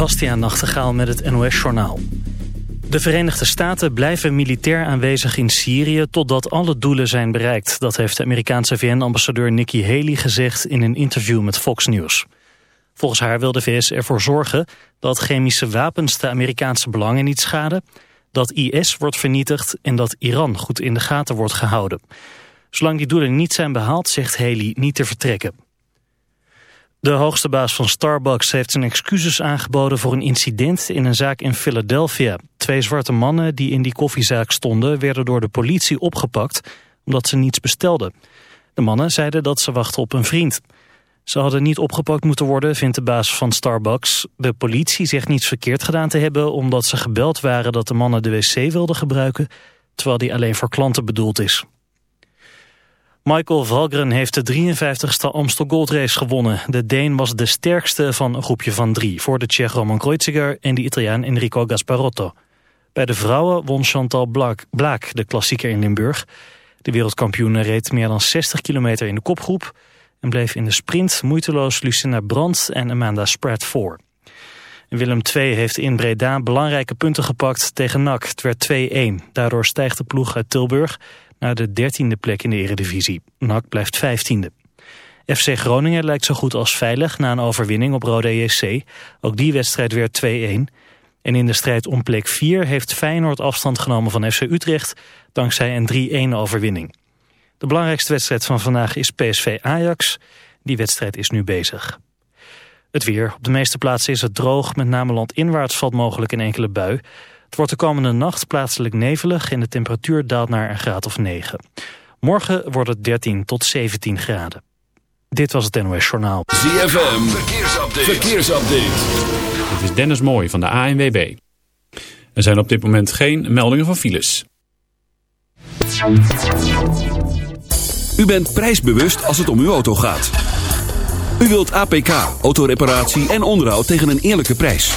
Bastiaan Nachtegaal met het NOS-journaal. De Verenigde Staten blijven militair aanwezig in Syrië... totdat alle doelen zijn bereikt. Dat heeft de Amerikaanse VN-ambassadeur Nikki Haley gezegd... in een interview met Fox News. Volgens haar wil de VS ervoor zorgen dat chemische wapens... de Amerikaanse belangen niet schaden... dat IS wordt vernietigd en dat Iran goed in de gaten wordt gehouden. Zolang die doelen niet zijn behaald, zegt Haley niet te vertrekken. De hoogste baas van Starbucks heeft zijn excuses aangeboden voor een incident in een zaak in Philadelphia. Twee zwarte mannen die in die koffiezaak stonden werden door de politie opgepakt omdat ze niets bestelden. De mannen zeiden dat ze wachten op een vriend. Ze hadden niet opgepakt moeten worden, vindt de baas van Starbucks. De politie zegt niets verkeerd gedaan te hebben omdat ze gebeld waren dat de mannen de wc wilden gebruiken, terwijl die alleen voor klanten bedoeld is. Michael Valgren heeft de 53ste Amstel Gold Race gewonnen. De Deen was de sterkste van een groepje van drie... voor de Tsjech Roman Kreuziger en de Italiaan Enrico Gasparotto. Bij de vrouwen won Chantal Blaak de klassieker in Limburg. De wereldkampioen reed meer dan 60 kilometer in de kopgroep... en bleef in de sprint moeiteloos Lucinda Brandt en Amanda Spratt voor. Willem II heeft in Breda belangrijke punten gepakt tegen NAC. Het werd 2-1. Daardoor stijgt de ploeg uit Tilburg naar de dertiende plek in de eredivisie. NAC blijft vijftiende. FC Groningen lijkt zo goed als veilig na een overwinning op Rode JC. Ook die wedstrijd werd 2-1. En in de strijd om plek 4 heeft Feyenoord afstand genomen van FC Utrecht... dankzij een 3-1 overwinning. De belangrijkste wedstrijd van vandaag is PSV-Ajax. Die wedstrijd is nu bezig. Het weer. Op de meeste plaatsen is het droog. Met name landinwaarts valt mogelijk een enkele bui. Het wordt de komende nacht plaatselijk nevelig en de temperatuur daalt naar een graad of 9. Morgen wordt het 13 tot 17 graden. Dit was het NOS Journaal. ZFM, verkeersupdate. verkeersupdate. Dit is Dennis Mooij van de ANWB. Er zijn op dit moment geen meldingen van files. U bent prijsbewust als het om uw auto gaat. U wilt APK, autoreparatie en onderhoud tegen een eerlijke prijs.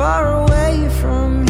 far away from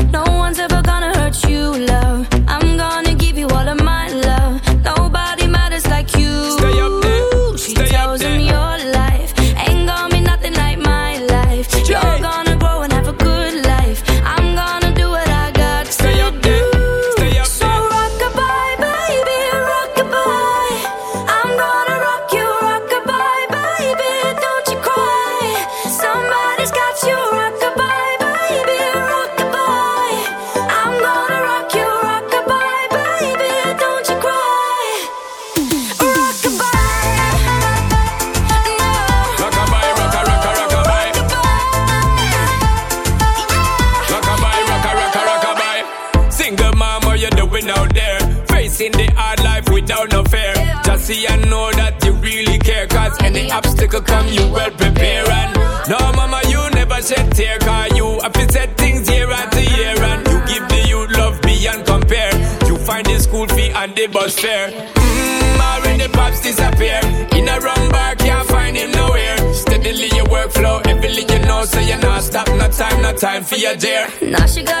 for your dear. Now she got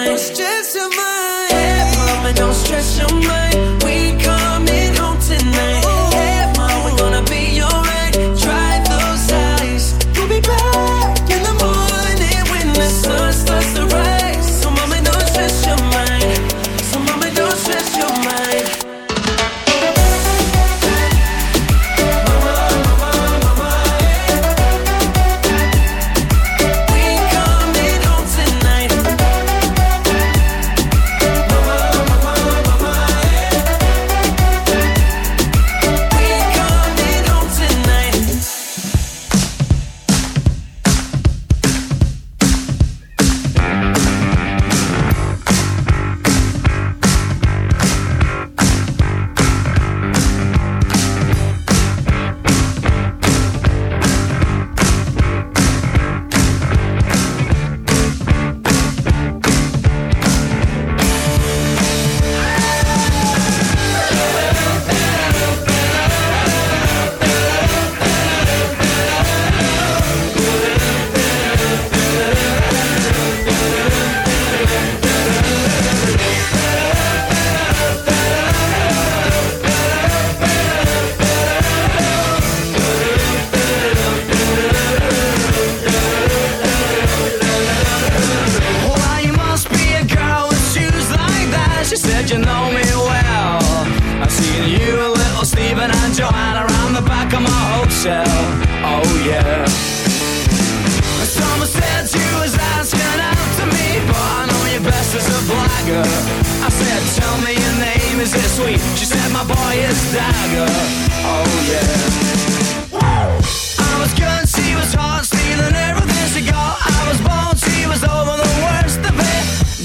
You know me well. I've seen you, a little Stephen and Joanna around the back of my hotel. Oh yeah. Someone said you was asking out to me, but I know you best as a blagger. I said, tell me your name, is it sweet? She said, my boy is Dagger. Oh yeah. I was good, she was hot, stealing everything she got. I was born, she was over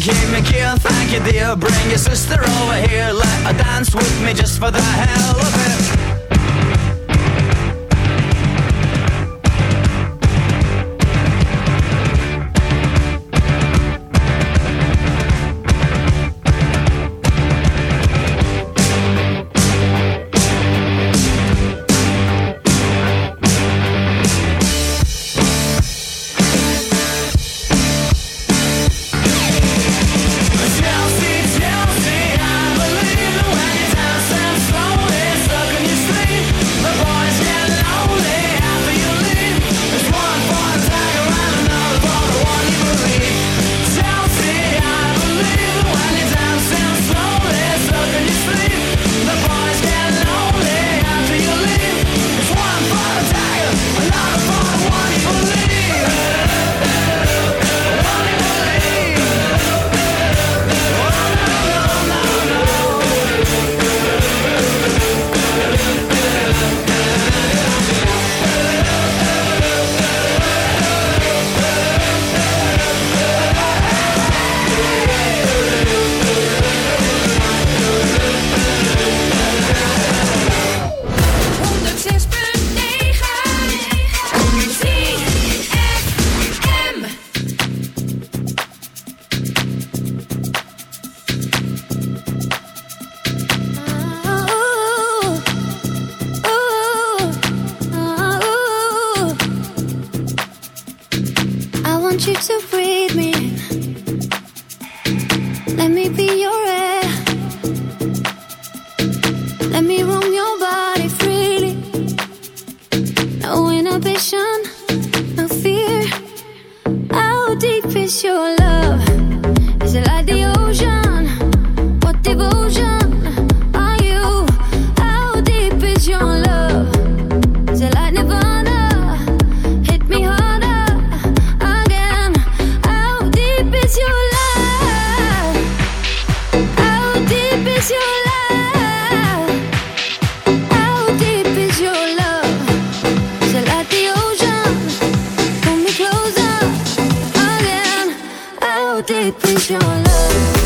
Give me a kill, thank you dear. Bring your sister over here, let her dance with me just for the hell of it. deep into your love.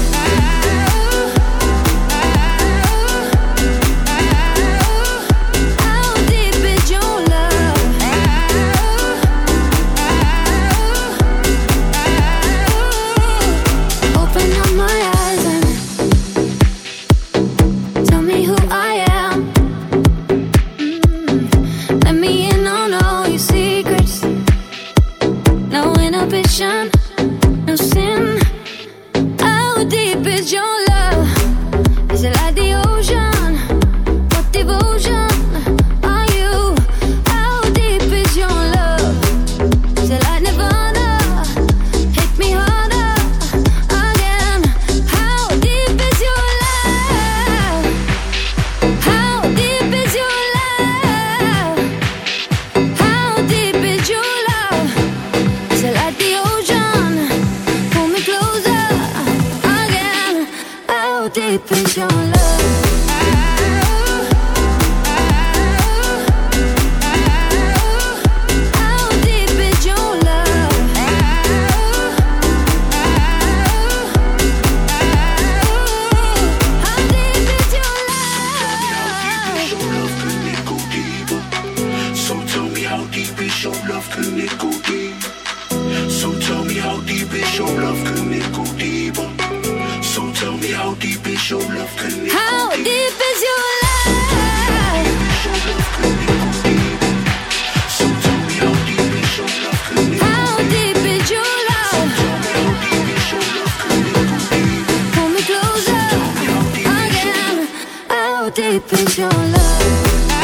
deep is your love?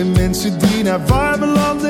De mensen die naar warme belanden.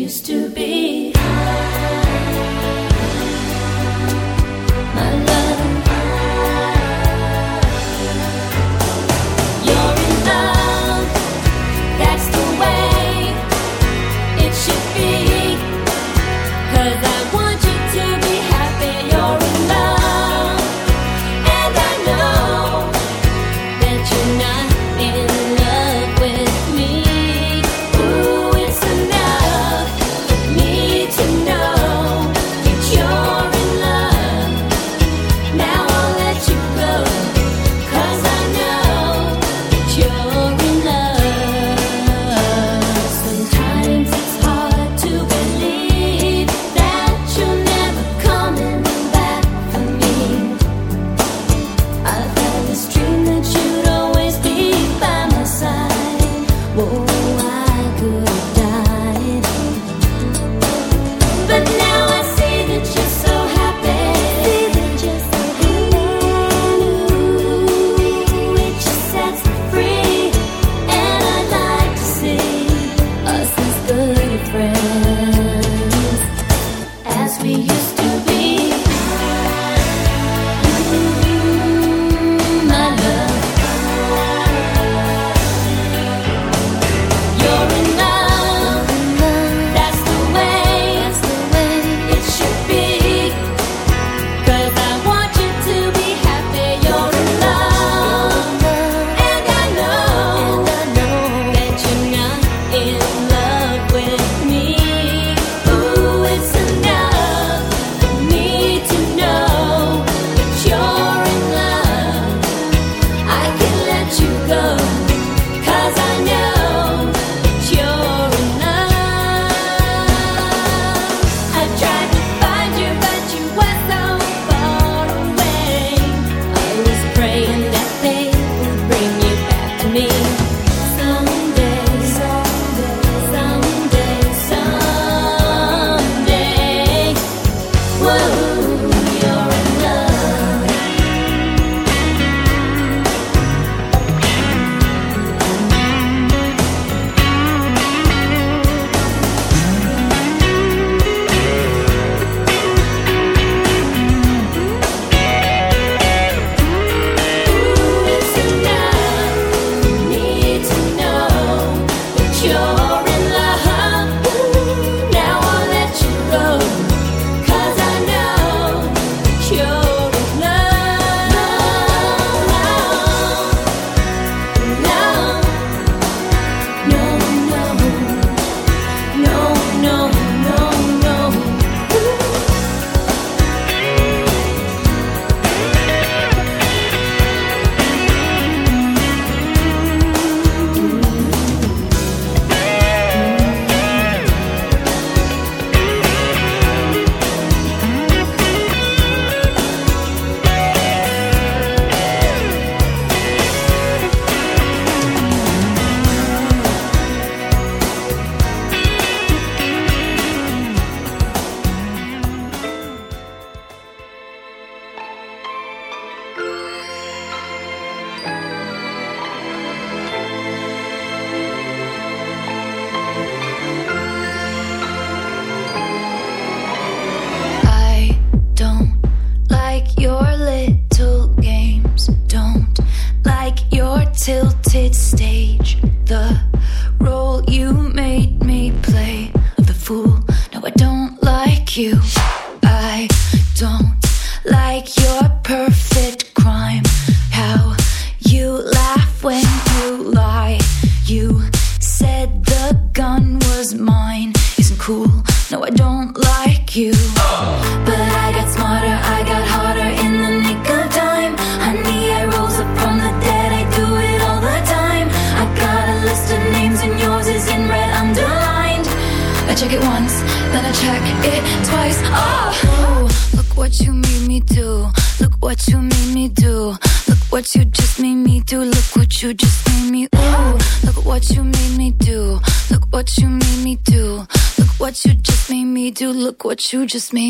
used to you just made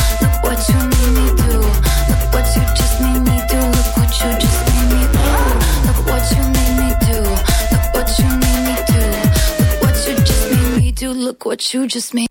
you just made.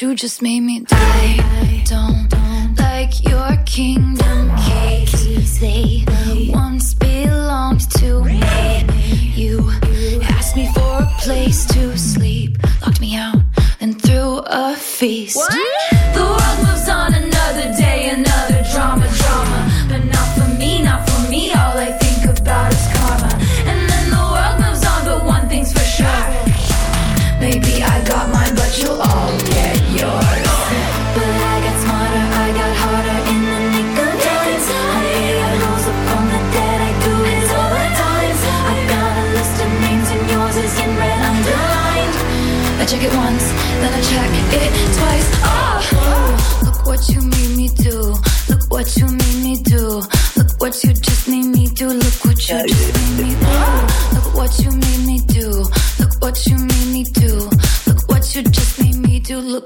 you just made me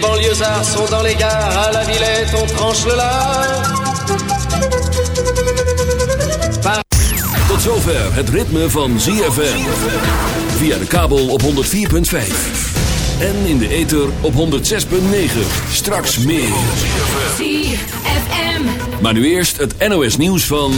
Banlieusards sont dans les gares, à la Villette on tranche le lard. Tot zover het ritme van ZFM. Via de kabel op 104.5. En in de ether op 106.9. Straks meer. ZFM. Maar nu eerst het NOS nieuws van